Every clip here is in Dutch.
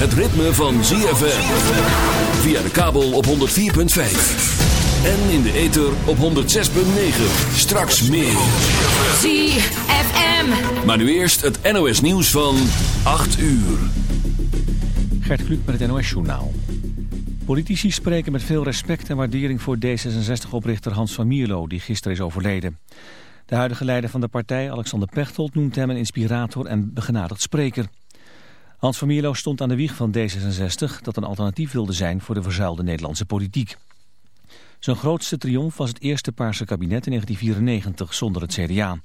het ritme van ZFM. Via de kabel op 104.5. En in de ether op 106.9. Straks meer. ZFM. Maar nu eerst het NOS nieuws van 8 uur. Gert Kluk met het NOS-journaal. Politici spreken met veel respect en waardering voor D66-oprichter Hans van Mierlo, die gisteren is overleden. De huidige leider van de partij, Alexander Pechtold, noemt hem een inspirator en begenadigd spreker. Hans van Mierlo stond aan de wieg van D66 dat een alternatief wilde zijn voor de verzuilde Nederlandse politiek. Zijn grootste triomf was het eerste Paarse kabinet in 1994 zonder het CDA.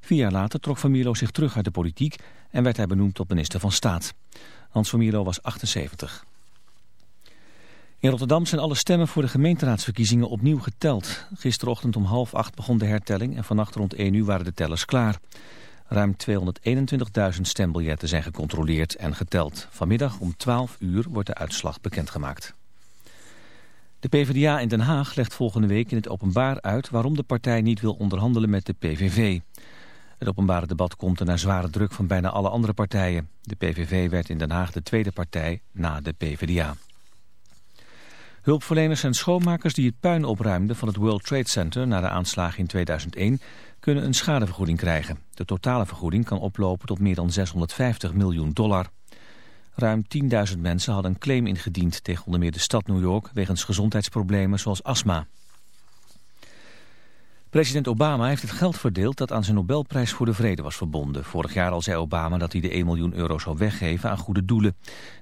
Vier jaar later trok Van Mierlo zich terug uit de politiek en werd hij benoemd tot minister van Staat. Hans van Mierlo was 78. In Rotterdam zijn alle stemmen voor de gemeenteraadsverkiezingen opnieuw geteld. Gisterochtend om half acht begon de hertelling en vannacht rond 1 uur waren de tellers klaar. Ruim 221.000 stembiljetten zijn gecontroleerd en geteld. Vanmiddag om 12 uur wordt de uitslag bekendgemaakt. De PvdA in Den Haag legt volgende week in het openbaar uit waarom de partij niet wil onderhandelen met de PVV. Het openbare debat komt er na zware druk van bijna alle andere partijen. De PVV werd in Den Haag de tweede partij na de PvdA. Hulpverleners en schoonmakers die het puin opruimden van het World Trade Center na de aanslagen in 2001 kunnen een schadevergoeding krijgen. De totale vergoeding kan oplopen tot meer dan 650 miljoen dollar. Ruim 10.000 mensen hadden een claim ingediend tegen onder meer de stad New York wegens gezondheidsproblemen zoals astma. President Obama heeft het geld verdeeld dat aan zijn Nobelprijs voor de Vrede was verbonden. Vorig jaar al zei Obama dat hij de 1 miljoen euro zou weggeven aan goede doelen.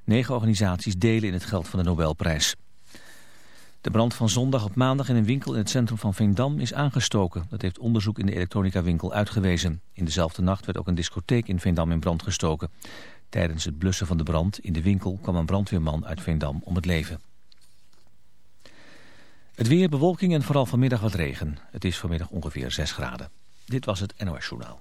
Negen organisaties delen in het geld van de Nobelprijs. De brand van zondag op maandag in een winkel in het centrum van Veendam is aangestoken. Dat heeft onderzoek in de elektronica winkel uitgewezen. In dezelfde nacht werd ook een discotheek in Veendam in brand gestoken. Tijdens het blussen van de brand in de winkel kwam een brandweerman uit Veendam om het leven. Het weer, bewolking en vooral vanmiddag wat regen. Het is vanmiddag ongeveer 6 graden. Dit was het NOS Journaal.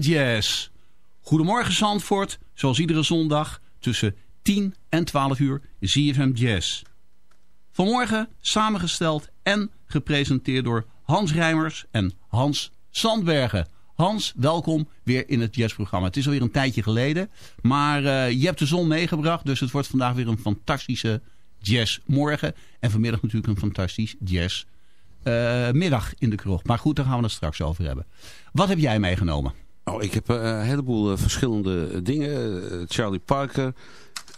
Jazz. Goedemorgen Zandvoort, zoals iedere zondag tussen 10 en 12 uur ZFM Jazz. Vanmorgen samengesteld en gepresenteerd door Hans Rijmers en Hans Sandbergen. Hans, welkom weer in het jazzprogramma. Het is alweer een tijdje geleden, maar eh, je hebt de zon meegebracht, dus het wordt vandaag weer een fantastische jazzmorgen. En vanmiddag natuurlijk een fantastisch jazz eh, middag in de kroeg. Maar goed, daar gaan we het straks over hebben. Wat heb jij meegenomen? Oh, ik heb eh, een heleboel eh, verschillende dingen. Eh, Charlie Parker,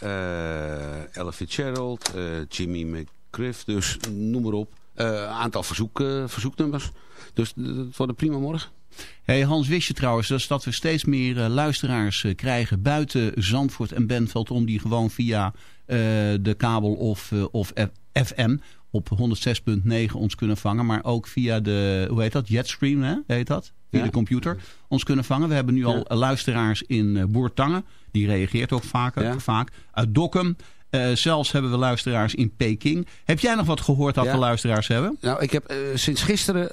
eh Ella Fitzgerald, Jimmy McGriff, dus noem maar op. Een aantal verzoek, verzoeknummers. Dus het wordt prima morgen. Hey Hans, wist je trouwens dat we steeds meer luisteraars krijgen buiten Zandvoort en Benveld om die gewoon via de kabel of, of FM op 106.9 ons kunnen vangen. Maar ook via de, hoe heet dat, Jetstream hè? heet dat? Via Ja. de computer ons kunnen vangen. We hebben nu al luisteraars in eh, Boertangen. Die reageert ook vaker, Ja. vaak. Uit Dokkum. Eh, zelfs hebben we luisteraars in Peking. Heb jij nog wat gehoord dat we luisteraars hebben? Nou, ik heb eh, sinds gisteren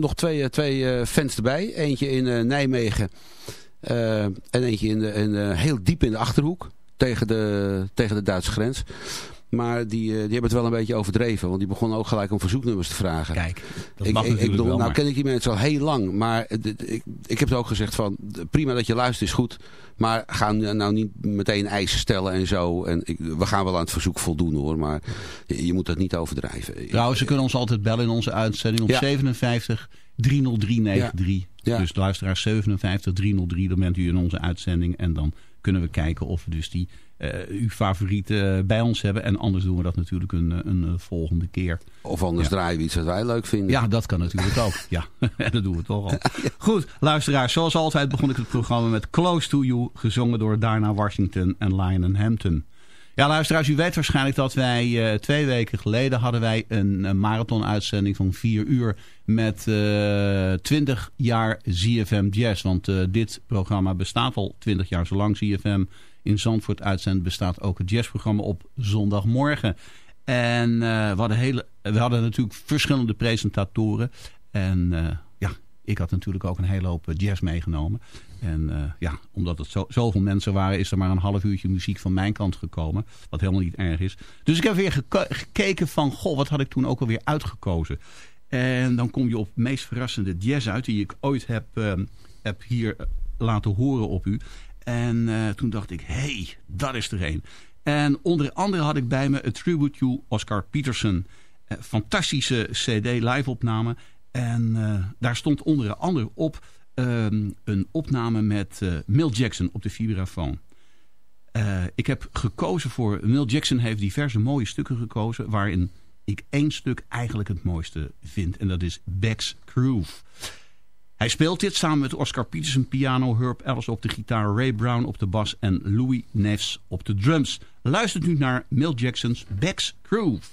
nog twee, twee fans erbij. Eentje in Nijmegen en eentje in de, in, heel diep in de Achterhoek. Tegen de, tegen de Duitse grens. Maar die, eh, die hebben het wel een beetje overdreven. Want die begonnen ook gelijk om verzoeknummers te vragen. Kijk, dat ik, mag ik, natuurlijk ik bedoel, wel, nou maar- ken ik die mensen al heel lang. Maar ik, ik heb het ook gezegd van, prima dat je luistert is goed. Maar ga nou niet meteen eisen stellen en zo. En ik, we gaan wel aan het verzoek voldoen hoor. Maar je, je moet dat niet overdrijven. Trouwens, ze kunnen ons altijd bellen in onze uitzending op Ja. 57 30393. Ja. Dus luisteraar 57 303, dan bent u in onze uitzending. En dan kunnen we kijken of we dus die eh, uw favoriete eh, bij ons hebben. En anders doen we dat natuurlijk een, eh, een, volgende keer. Of anders draaien we iets wat wij leuk vinden. Ja, dat kan natuurlijk ook. Ja, dat doen we toch al. Goed, luisteraars, zoals altijd begon ik het programma met Close to You, gezongen door Diana Washington en Lionel Hampton. Ja, luisteraars, u weet waarschijnlijk dat wij twee weken geleden hadden wij een, een marathon-uitzending van vier uur met eh 20 jaar ZFM Jazz. Want dit programma bestaat al 20 jaar. Zolang ZFM in Zandvoort uitzendt, bestaat ook het jazzprogramma op zondagmorgen. En eh, we, hadden hele, we hadden natuurlijk verschillende presentatoren. En eh, ja, ik had natuurlijk ook een hele hoop eh, jazz meegenomen. En ja, omdat het zo, zoveel mensen waren, is er maar een half uurtje muziek van mijn kant gekomen. Wat helemaal niet erg is. Dus ik heb weer gekeken van, goh, wat had ik toen ook alweer uitgekozen. En dan kom je op meest verrassende jazz uit die ik ooit heb, heb hier laten horen op u. En eh, toen dacht ik, hey, dat is er een. En onder andere had ik bij me A Tribute to Oscar Peterson. Eh, fantastische cd live opname. En eh, daar stond onder andere op ehm, een opname met Mill Jackson op de vibrafoon. Ik heb gekozen voor... Mill Jackson heeft diverse mooie stukken gekozen... waarin ik één stuk eigenlijk het mooiste vind. En dat is Beck's Groove. Hij speelt dit samen met Oscar Peterson piano, Herb Ellis op de gitaar, Ray Brown op de bas en Louis Neves op de drums. Luistert nu naar Mill Jackson's Beck's Groove.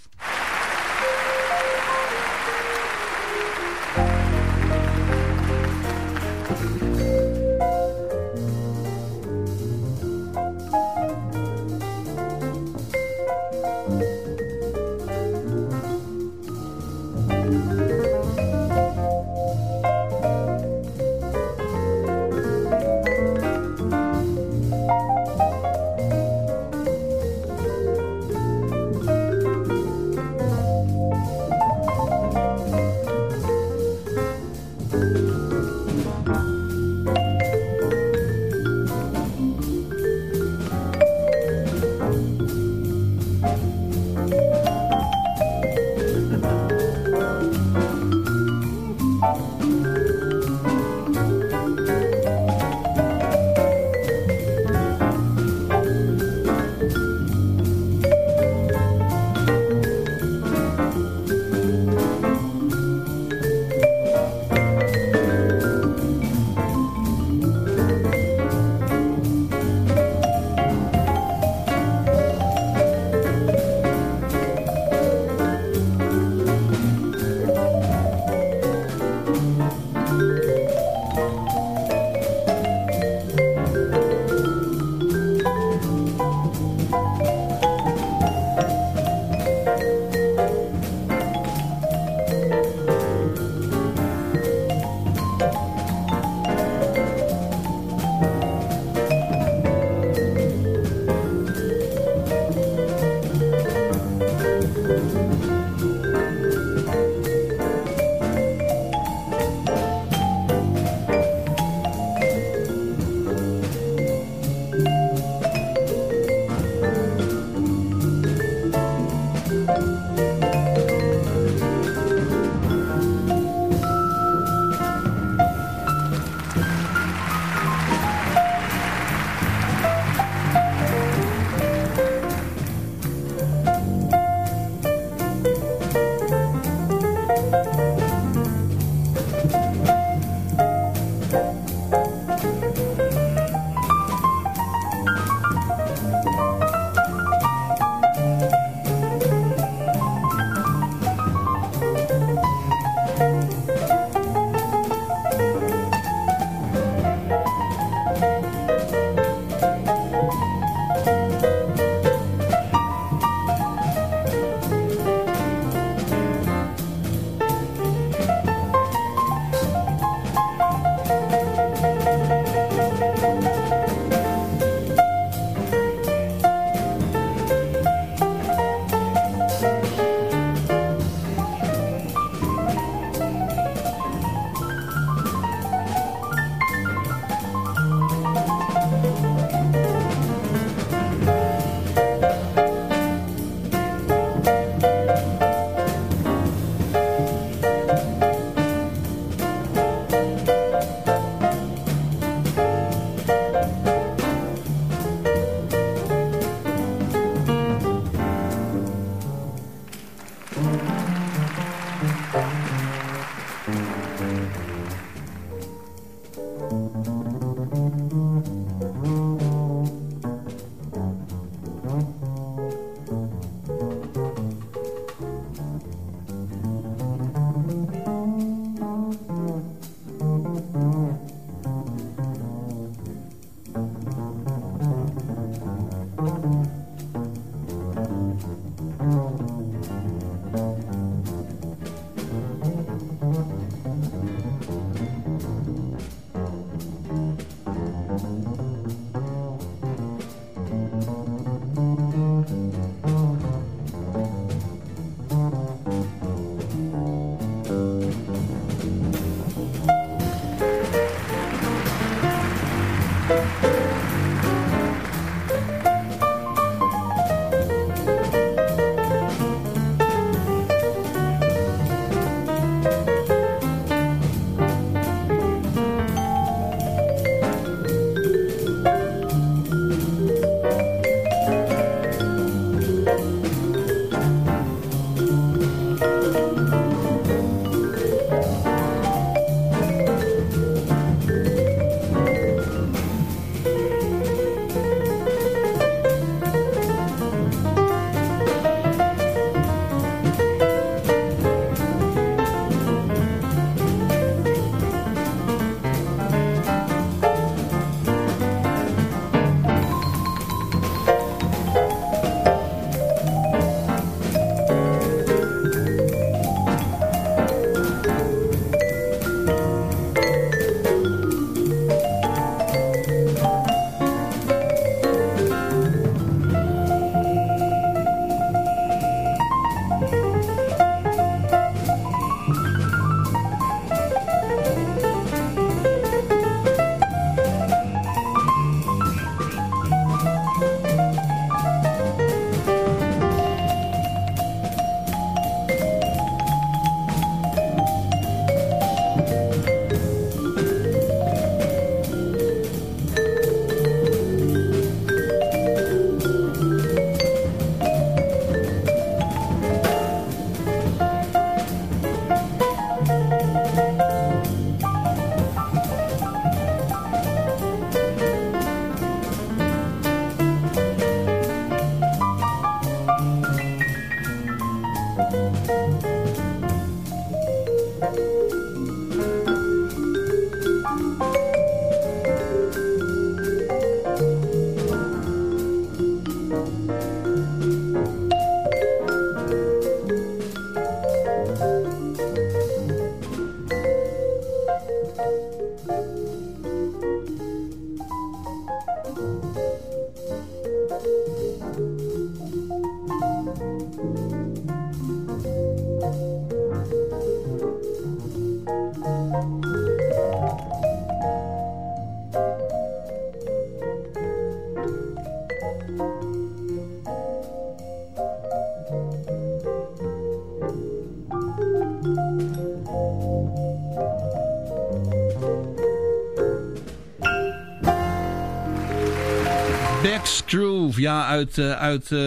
uit, uh,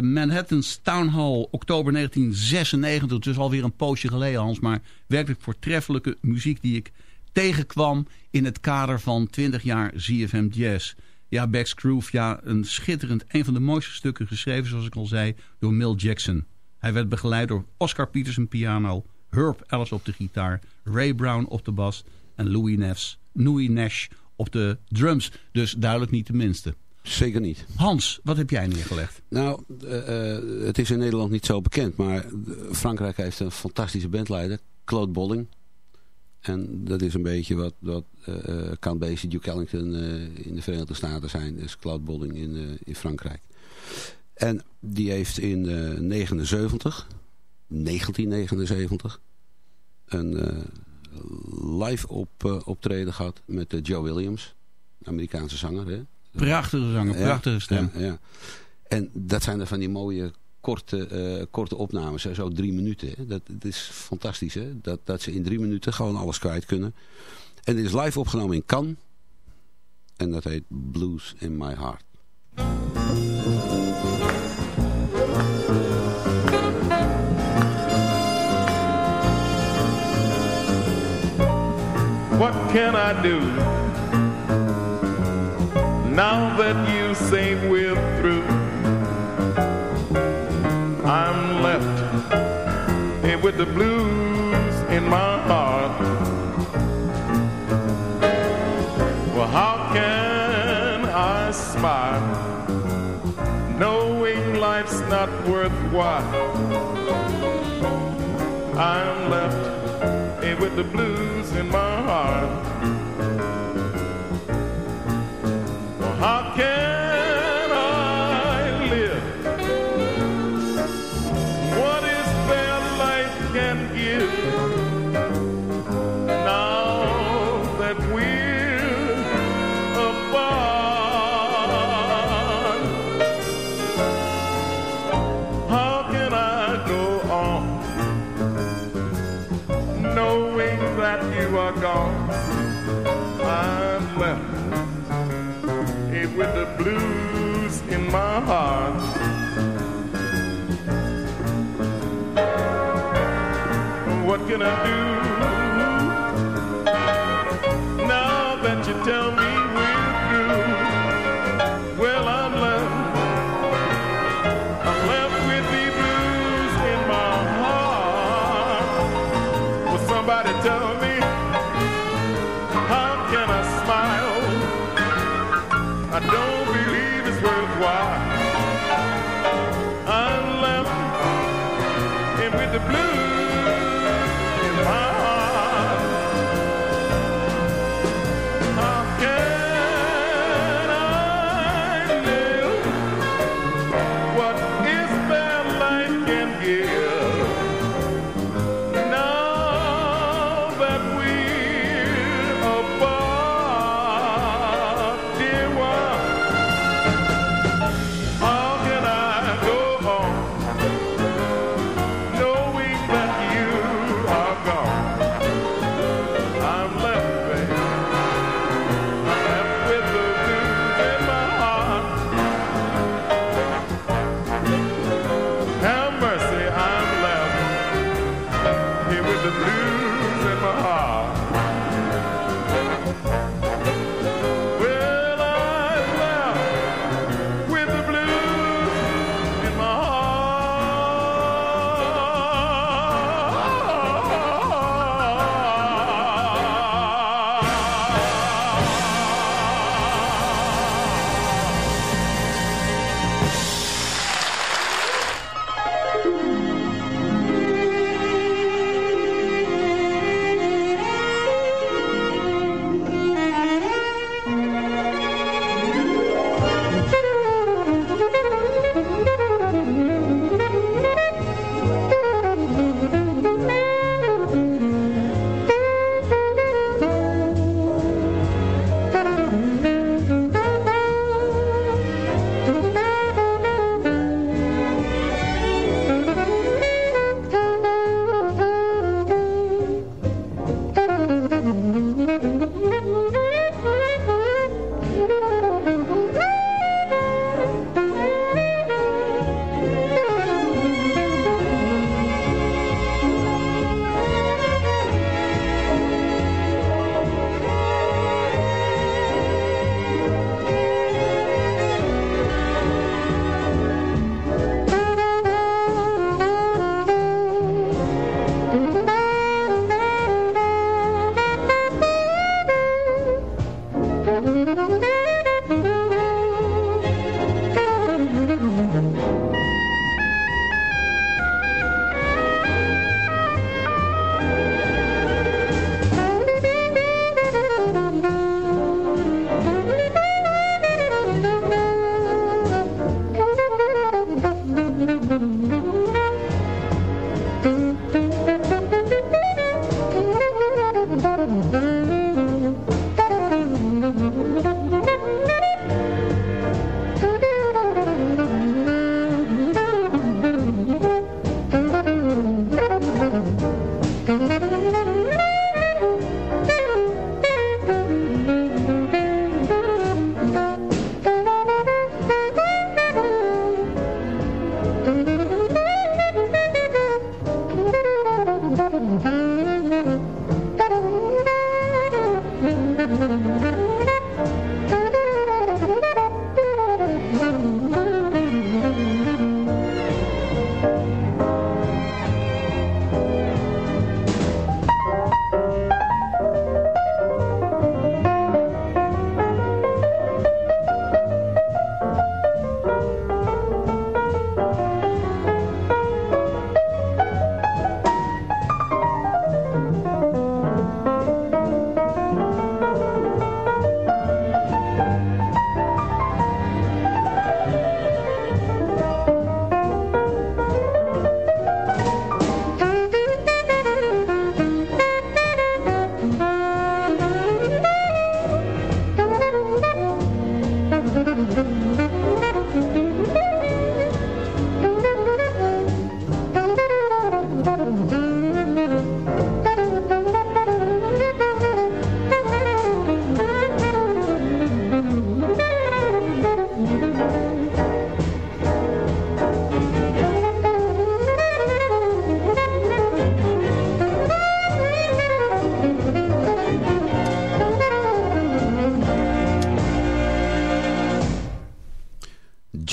Manhattan's Town Hall, oktober 1996. Dus alweer een poosje geleden, Hans. Maar werkelijk voortreffelijke muziek die ik tegenkwam in het kader van 20 jaar ZFM Jazz. Ja, Bex Groove, ja, een schitterend, een van de mooiste stukken geschreven, zoals ik al zei, door Mill Jackson. Hij werd begeleid door Oscar Peterson piano, Herb Ellis op de gitaar, Ray Brown op de bas en Louis Nash, Louis Nash op de drums. Dus duidelijk niet de minste. Zeker niet. Hans, wat heb jij neergelegd? Nou, uh, uh, het is in Nederland niet zo bekend, maar Frankrijk heeft een fantastische bandleider, Claude Bolling. En dat is een beetje wat, wat uh, Count Basie, Duke Ellington in de Verenigde Staten zijn. Dus Claude Bolling in, in Frankrijk. En die heeft in 79, 1979, een live op, optreden gehad met Joe Williams. Amerikaanse zanger, hè? Prachtige zanger, prachtige stem. Ja, ja. En dat zijn er van die mooie korte, uh, korte opnames, zo drie minuten. Hè. Dat, dat, is fantastisch, hè? Dat, dat ze in drie minuten gewoon alles kwijt kunnen. En dit is live opgenomen in Cannes. En dat heet Blues in My Heart. What can I do now that you say we're through? I'm left with the blues in my heart. Well, how can I smile knowing life's not worthwhile? I'm left with the blues in my heart. Can I do now that you tell me we're through? Well, I'm left. I'm left with the blues in my heart. Will somebody tell me how can I smile? I don't believe it's worthwhile. I'm left and with the blues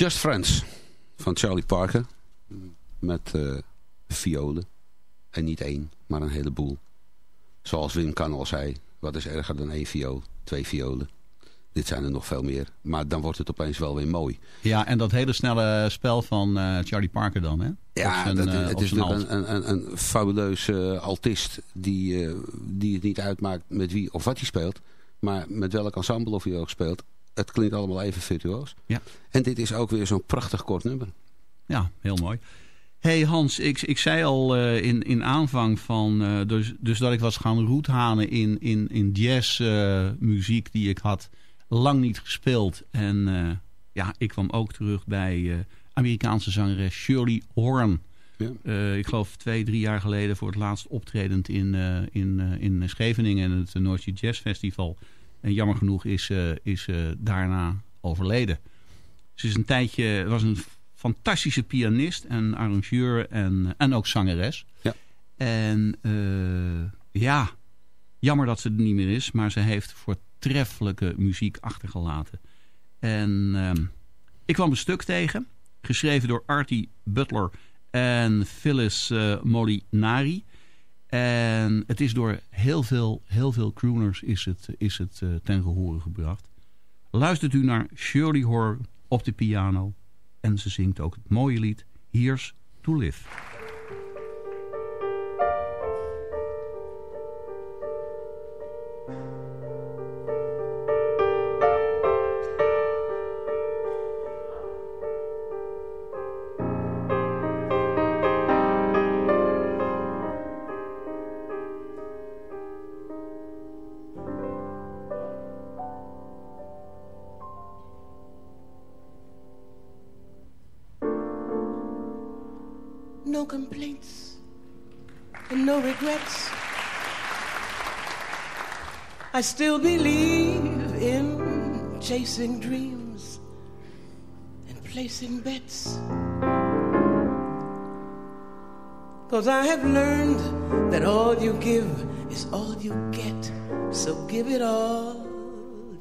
Just Friends van Charlie Parker. Met uh, violen. En niet één, maar een heleboel. Zoals Wim kan al zei, wat is erger dan één viool? Twee violen. Dit zijn er nog veel meer. Maar dan wordt het opeens wel weer mooi. Ja, en dat hele snelle spel van uh, Charlie Parker dan, hè? Ja, zijn, dat, uh, het is natuurlijk een, een, een, fabuleuze altist die, die het niet uitmaakt met wie of wat hij speelt. Maar met welk ensemble of hij ook speelt. Het klinkt allemaal even virtuoos. Ja. En dit is ook weer zo'n prachtig kort nummer. Ja, heel mooi. hey Hans, ik, ik zei al uh, in, in aanvang van... Uh, dus, dus dat ik was gaan roethanen in, in, in jazzmuziek uh, die ik had lang niet gespeeld. En ja, ik kwam ook terug bij Amerikaanse zangeres Shirley Horn. Ja. ik geloof twee, drie jaar geleden voor het laatst optredend in, in, in Scheveningen... en het Noordje Jazz Festival... En jammer genoeg is, uh, is uh, daarna overleden. Ze is een tijdje, was een fantastische pianist en arrangeur en, en ook zangeres. Ja. En uh, ja, jammer dat ze er niet meer is, maar ze heeft voortreffelijke muziek achtergelaten. En ik kwam een stuk tegen, geschreven door Artie Butler en Phyllis Molinari. En het is door heel veel, heel veel crooners is het, is het uh, ten gehore gebracht. Luistert u naar Shirley Horn op de piano. En ze zingt ook het mooie lied Here's to Live. I still believe in chasing dreams and placing bets. Cause I have learned that all you give is all you get. So give it all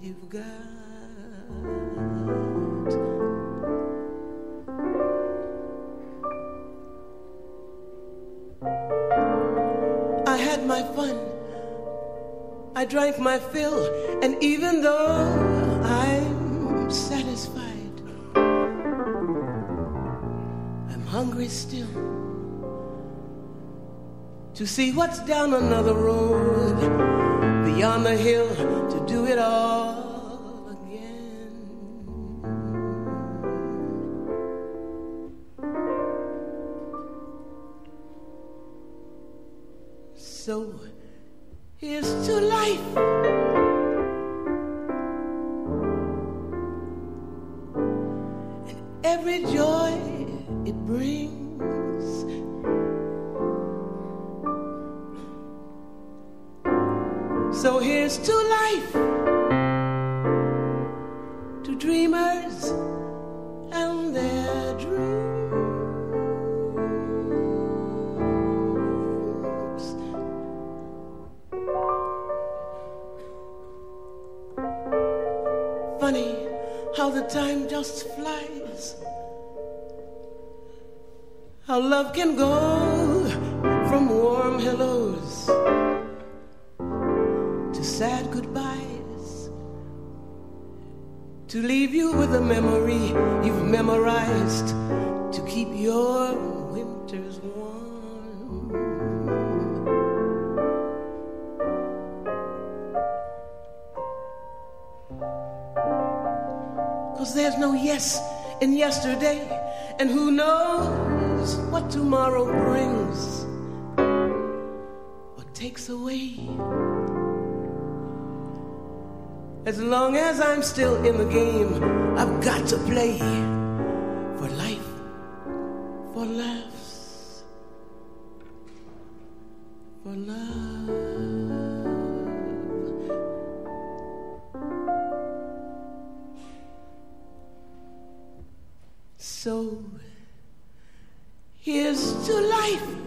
you've got. I drank my fill, and even though I'm satisfied, I'm hungry still to see what's down another road beyond the hill to do it all here's to life. Can go from warm hellos to sad goodbyes. To leave you with a memory you've memorized to keep your winters warm. Cause there's no yes in yesterday, and who knows what tomorrow brings or takes away. As long as I'm still in the game, I've got to play for life, for laughs, for love. Here's to life.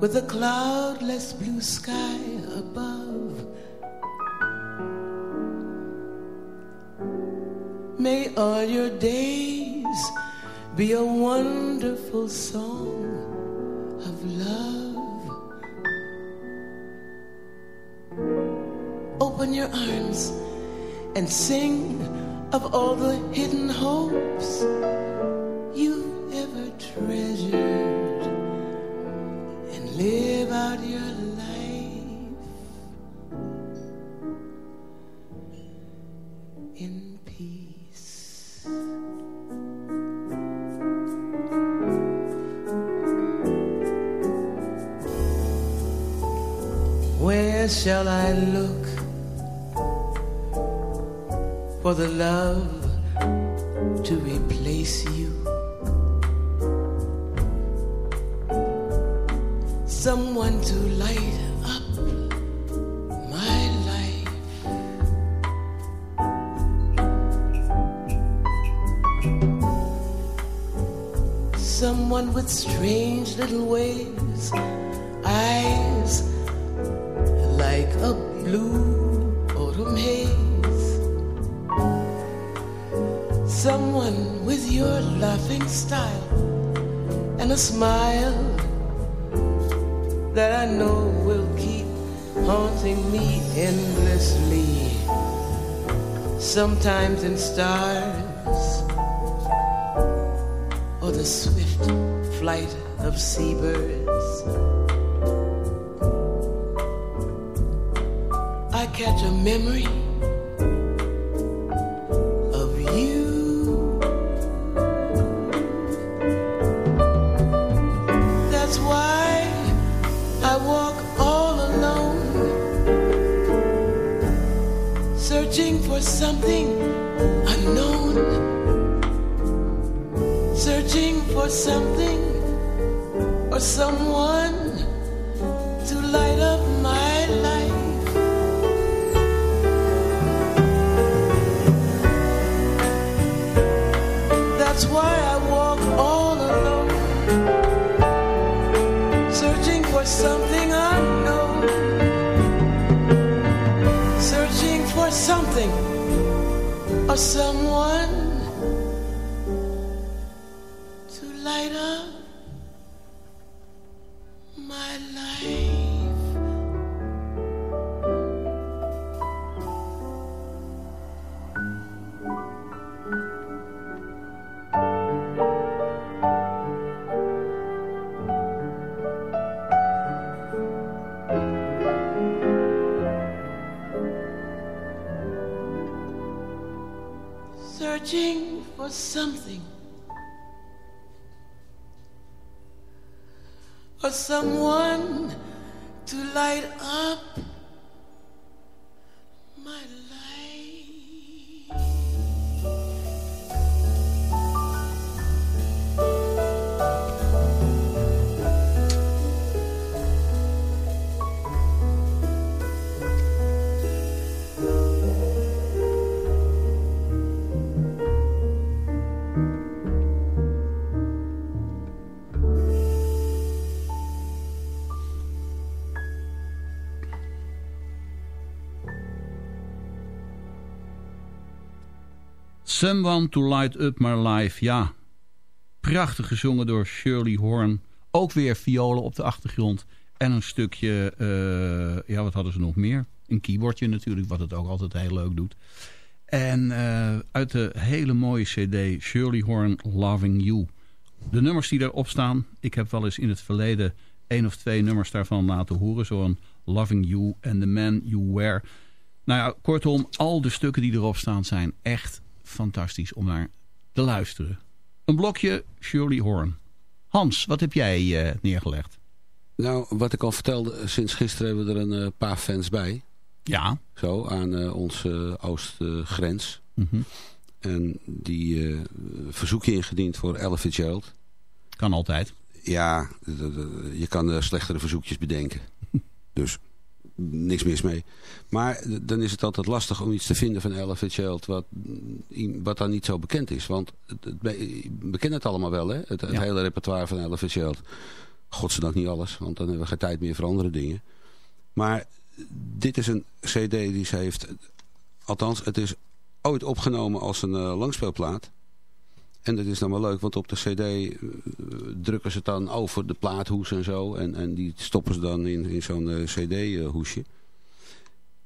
With a cloudless blue sky above. May all your days be a wonderful song of love. Open your arms and sing of all the hidden hopes Someone with your laughing style and a smile that I know will keep haunting me endlessly. Sometimes in stars or the swift flight of seabirds. I catch a memory or someone to light up Someone to Light Up My Life. Ja, prachtig gezongen door Shirley Horn. Ook weer violen op de achtergrond. En een stukje, uh, ja wat hadden ze nog meer? Een keyboardje natuurlijk, wat het ook altijd heel leuk doet. En uh, uit de hele mooie cd Shirley Horn Loving You. De nummers die daarop staan, ik heb wel eens in het verleden één of twee nummers daarvan laten horen. Zo'n Loving You and The Man You Wear. Nou ja, kortom, al de stukken die erop staan zijn echt fantastisch om naar te luisteren. Een blokje Shirley Horn. Hans, wat heb jij uh, neergelegd? Nou, wat ik al vertelde, eh, sinds gisteren hebben we er een uh, paar fans bij. Ja. Zo, aan uh, onze oostgrens. Mm -hmm. En die verzoek je ingediend voor Ella Fitzgerald. Kan altijd. Ja, je kan slechtere verzoekjes bedenken. dus niks mis mee. Maar dan is het altijd lastig om iets te vinden van Ella Fitzgerald wat, wat dan niet zo bekend is. Want we kennen het allemaal wel, hè? Het, het ja. hele repertoire van Ella Fitzgerald. Godzijdank niet alles, want dan hebben we geen tijd meer voor andere dingen. Maar dit is een cd die ze heeft... Althans, het is ooit opgenomen als een uh, langspeelplaat. En dat is dan wel leuk, want op de cd uh, drukken ze het dan over de plaathoes en zo. En, en die stoppen ze dan in, in zo'n uh, cd-hoesje.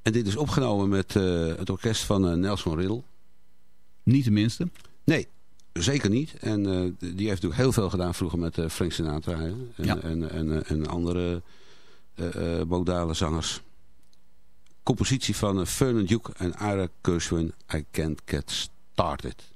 En dit is opgenomen met uh, het orkest van Nelson Riddle. Niet de minste? Nee, zeker niet. En die heeft natuurlijk heel veel gedaan vroeger met Frank Sinatra. Hè? En, ja. en, en, en, andere modale zangers. Compositie van Vernon Duke en Ira Gershwin. I Can't Get Started.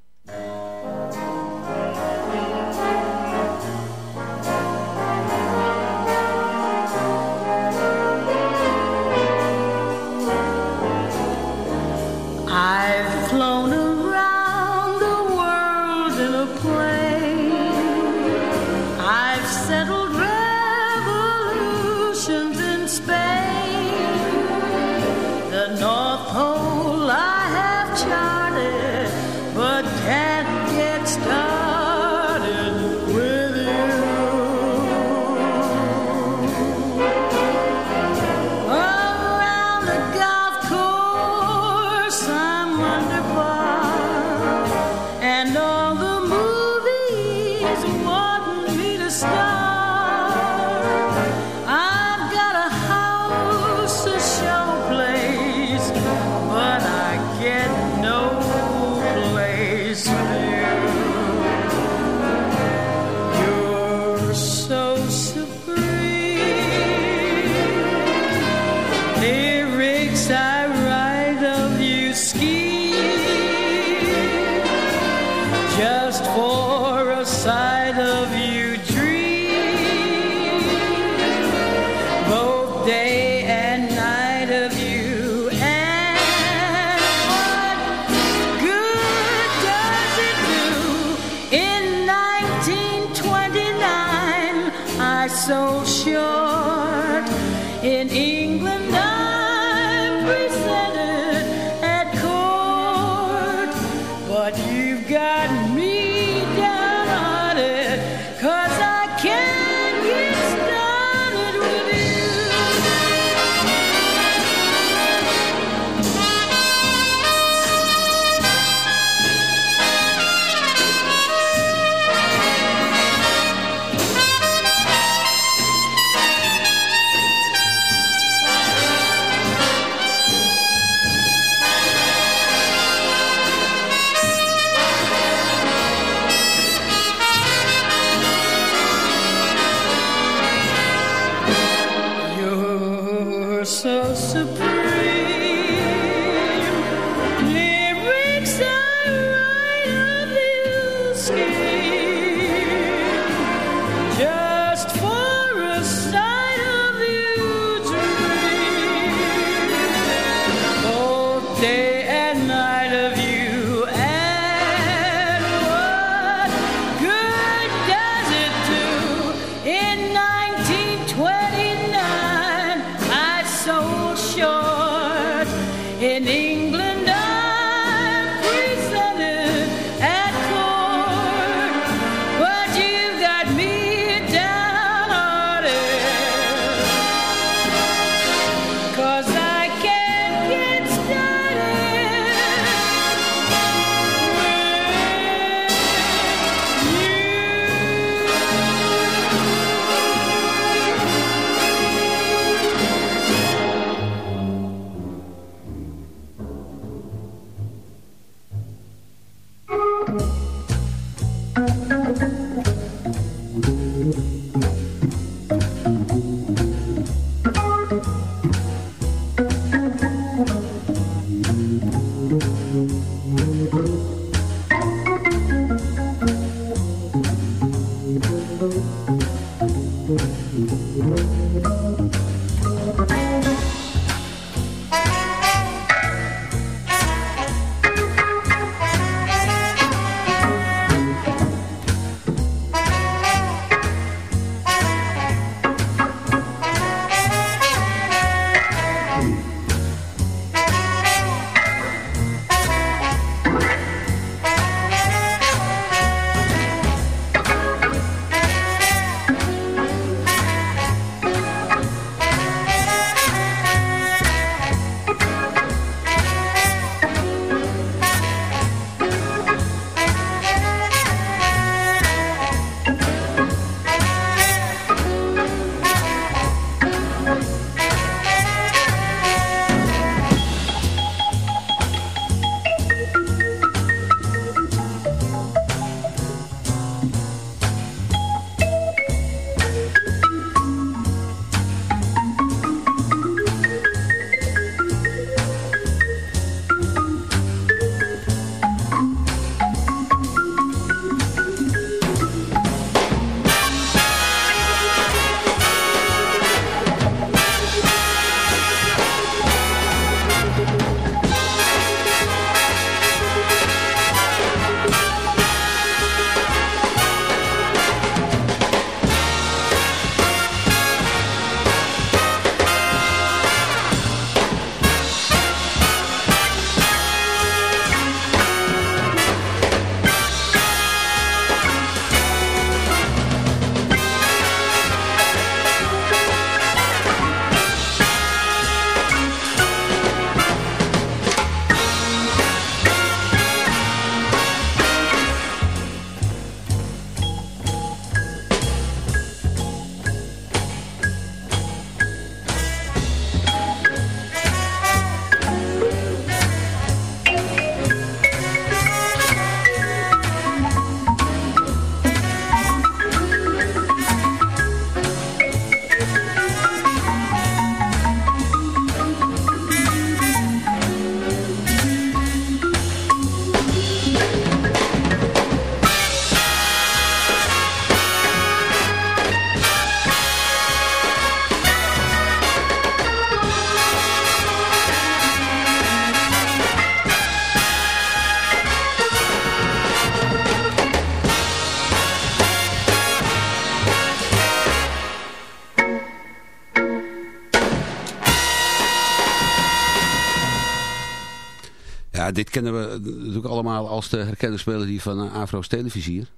Dit kennen we natuurlijk allemaal als de herkende speler die van uh, Afro's Televisier.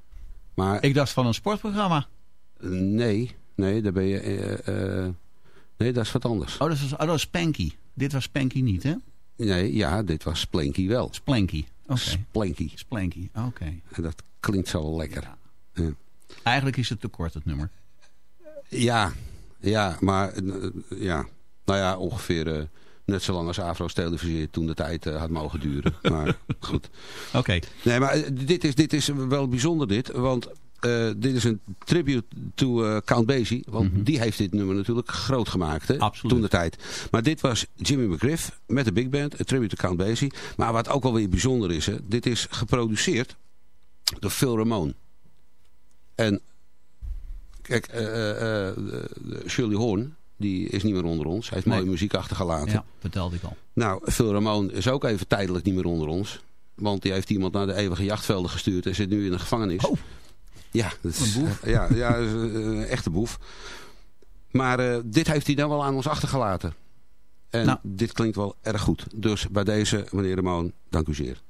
Maar, Ik dacht van een sportprogramma. nee, nee, daar ben je... eh, eh, nee, dat is wat anders. Oh, dat was, oh, dat was Spanky. Dit was Spanky niet, hè? Nee, ja, dit was Splanky wel. Splanky. Splanky. Splanky, oké. En dat klinkt zo lekker. Ja. Eigenlijk is het te kort, het nummer. Ja, ja, maar eh, ja, nou ja, ongeveer eh, net zo lang als Afro's televisie toen de tijd eh, had mogen duren. Maar goed. Oké. Nee, maar eh, dit is, dit is wel bijzonder dit, want eh, dit is een tribute to Count Basie. Want die heeft dit nummer natuurlijk groot gemaakt hè, Absoluut. toen de tijd. Maar dit was Jimmy McGriff met de big band, een tribute to Count Basie. Maar wat ook wel weer bijzonder is, hè, dit is geproduceerd door Phil Ramone. En kijk, eh, Shirley Horn, die is niet meer onder ons. Hij heeft Nee. mooie muziek achtergelaten. Ja, vertelde ik al. Nou, Phil Ramone is ook even tijdelijk niet meer onder ons. Want die heeft iemand naar de eeuwige jachtvelden gestuurd en zit nu in de gevangenis. Oh. Ja, dat is, Een boef. Ja, ja dat is een echte boef. Maar eh, dit heeft hij dan wel aan ons achtergelaten. En Nou. dit klinkt wel erg goed. Dus bij deze, meneer Ramon, dank u zeer.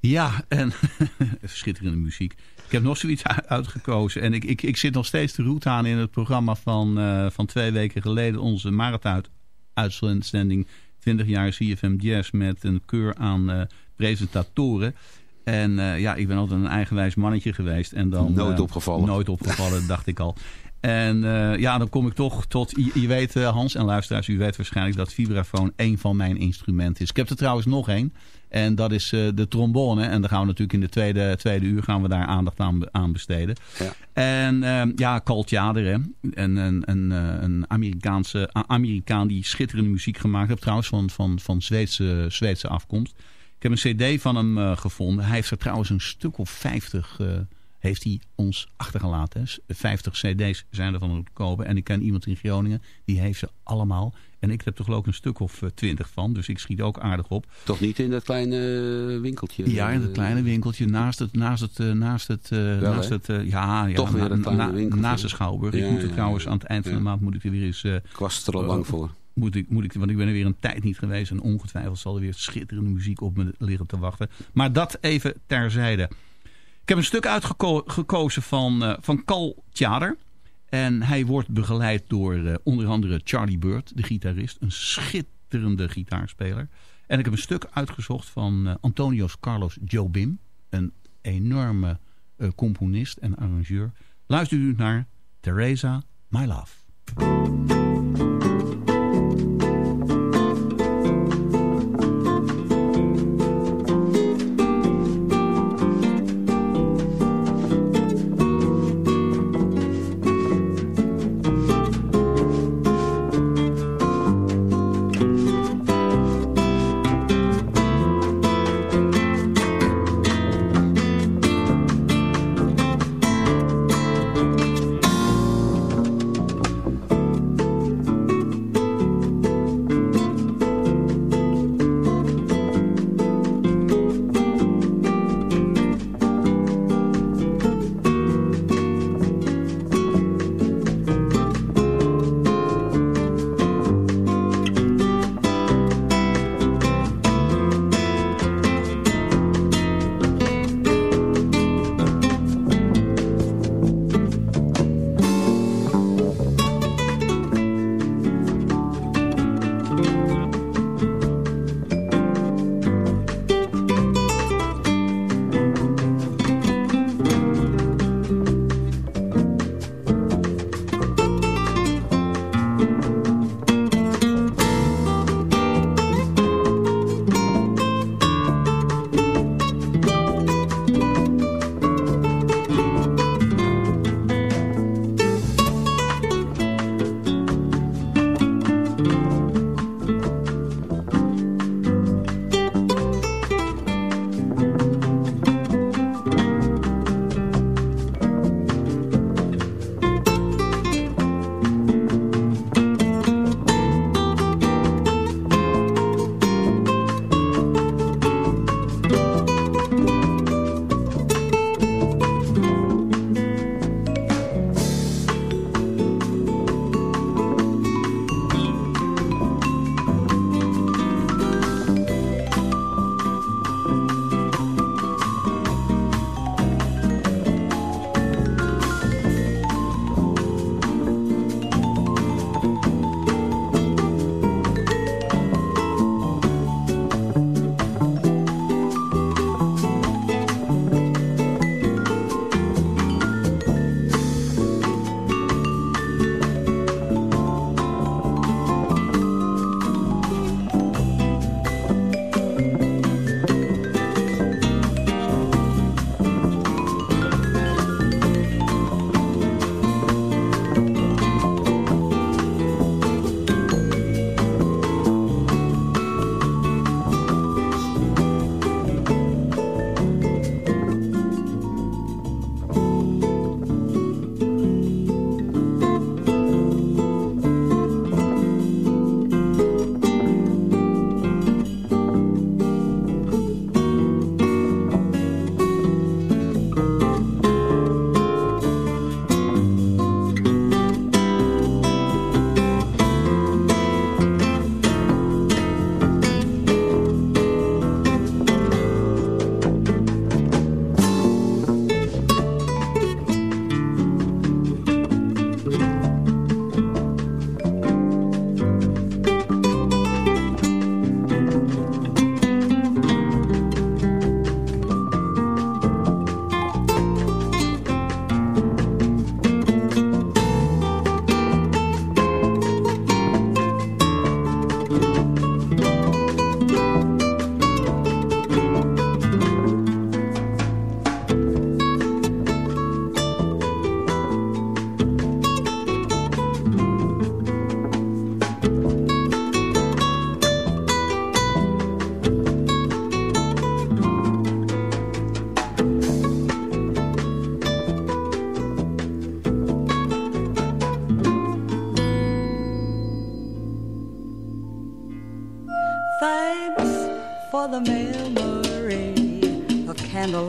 Ja, en schitterende muziek. Ik heb nog zoiets uitgekozen. En ik, ik, ik zit nog steeds de route aan in het programma van, eh, van twee weken geleden. Onze marathon-uitzending 20 jaar CFM Jazz met een keur aan eh, presentatoren. En eh, ja, ik ben altijd een eigenwijs mannetje geweest. En dan, Nooit opgevallen. Nooit opgevallen, dacht ik al. En ja, dan kom ik toch tot... Je, weet, Hans en luisteraars, u weet waarschijnlijk dat vibrafoon één van mijn instrumenten is. Ik heb er trouwens nog één. En dat is eh, de trombone. En dan gaan we natuurlijk in de tweede, tweede uur gaan we daar aandacht aan, aan besteden. Ja. En ehm, ja, Colt Jader, hè. Een, een, een, eh, een Amerikaanse, Amerikaan die schitterende muziek gemaakt heeft. Trouwens van, van, van Zweedse, Zweedse afkomst. Ik heb een cd van hem eh, gevonden. Hij heeft er trouwens een stuk of 50 eh, heeft hij ons achtergelaten. hè. 50 cd's zijn er van hem te kopen. En ik ken iemand in Groningen, die heeft ze allemaal. En ik heb er geloof ik een stuk of eh, 20 van. Dus ik schiet ook aardig op. Toch niet in dat kleine eh, winkeltje? Ja, in dat eh, kleine winkeltje naast het, naast het, eh, naast het, eh, Wel, naast het, eh, ja, ja, Toch weer een kleine winkeltje. naast de Schouwburg. Ja, ik moet er trouwens aan het eind van de maand moet ik er weer eens, eh, Ik was er al bang voor. moet ik, moet ik, want ik ben er weer een tijd niet geweest en ongetwijfeld zal er weer schitterende muziek op me liggen te wachten. Maar dat even terzijde. Ik heb een stuk uitgekozen van, eh, van Cal Tjader. En hij wordt begeleid door eh, onder andere Charlie Bird, de gitarist. Een schitterende gitaarspeler. En ik heb een stuk uitgezocht van eh, Antonios Carlos Jobim. Een enorme componist en arrangeur. Luister u naar Teresa, My Love.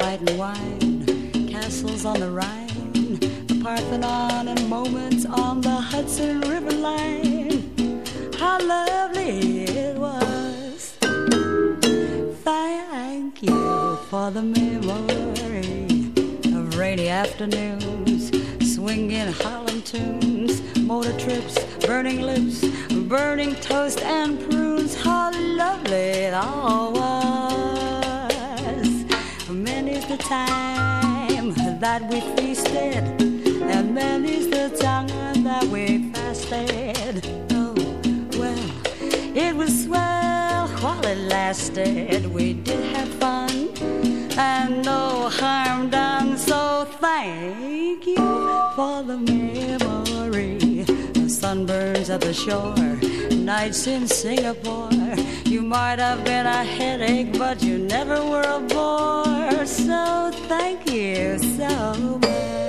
Candlelight and wine, castles on the Rhine, the Parthenon, and moments on the Hudson River line. How lovely it was. Thank you for the memory of rainy afternoons, swinging Harlem tunes, motor trips, burning lips, burning toast and prunes. How lovely it all the time that we feasted, and many's the time that we fasted. Oh, well, it was swell while it lasted. We did have fun and no harm done. So thank you for the memory of sunburns at the shore, nights in Singapore. You might have been a headache, but you never were a bore. So thank you so much.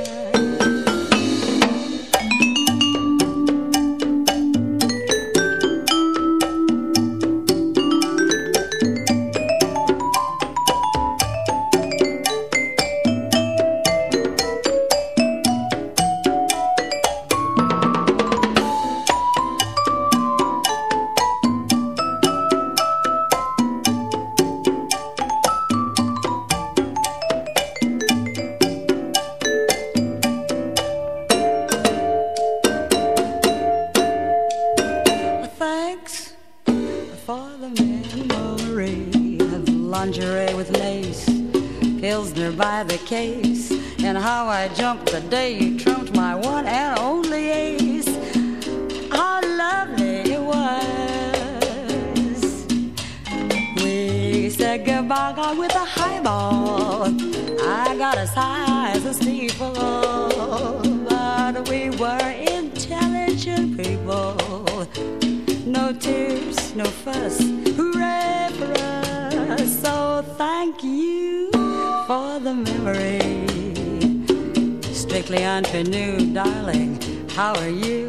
Strictly untrue, darling. How are you?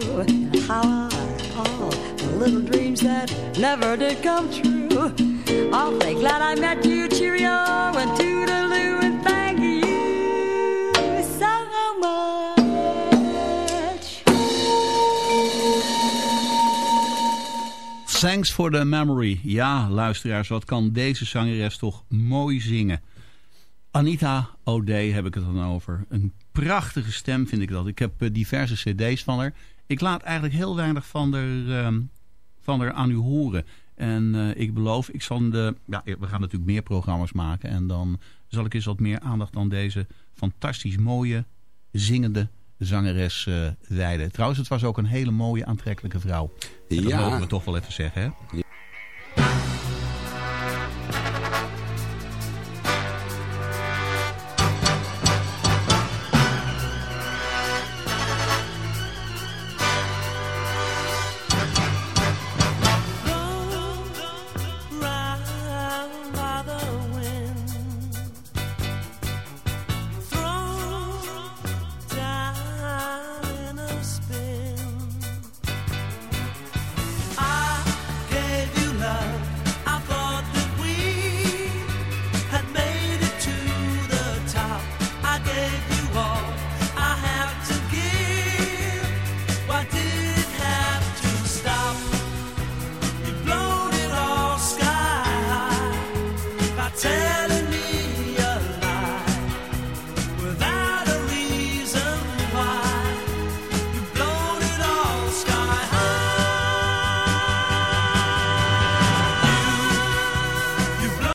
How are all the little dreams that never did come true? Awfully glad I met you. Cheerio and toodaloo and thank you so much. Thanks for the memory. Ja, luisteraars, wat kan deze zangeres toch mooi zingen. Anita O'Day heb ik het dan over. Een prachtige stem vind ik dat. Ik heb eh, diverse cd's van haar. Ik laat eigenlijk heel weinig van haar, ehm, van haar aan u horen. En eh, ik beloof, ik zal de, ja, we gaan natuurlijk meer programma's maken. En dan zal ik eens wat meer aandacht aan deze fantastisch mooie, zingende zangeres eh wijden. Trouwens, het was ook een hele mooie, aantrekkelijke vrouw. En dat Ja. mogen we toch wel even zeggen, hè?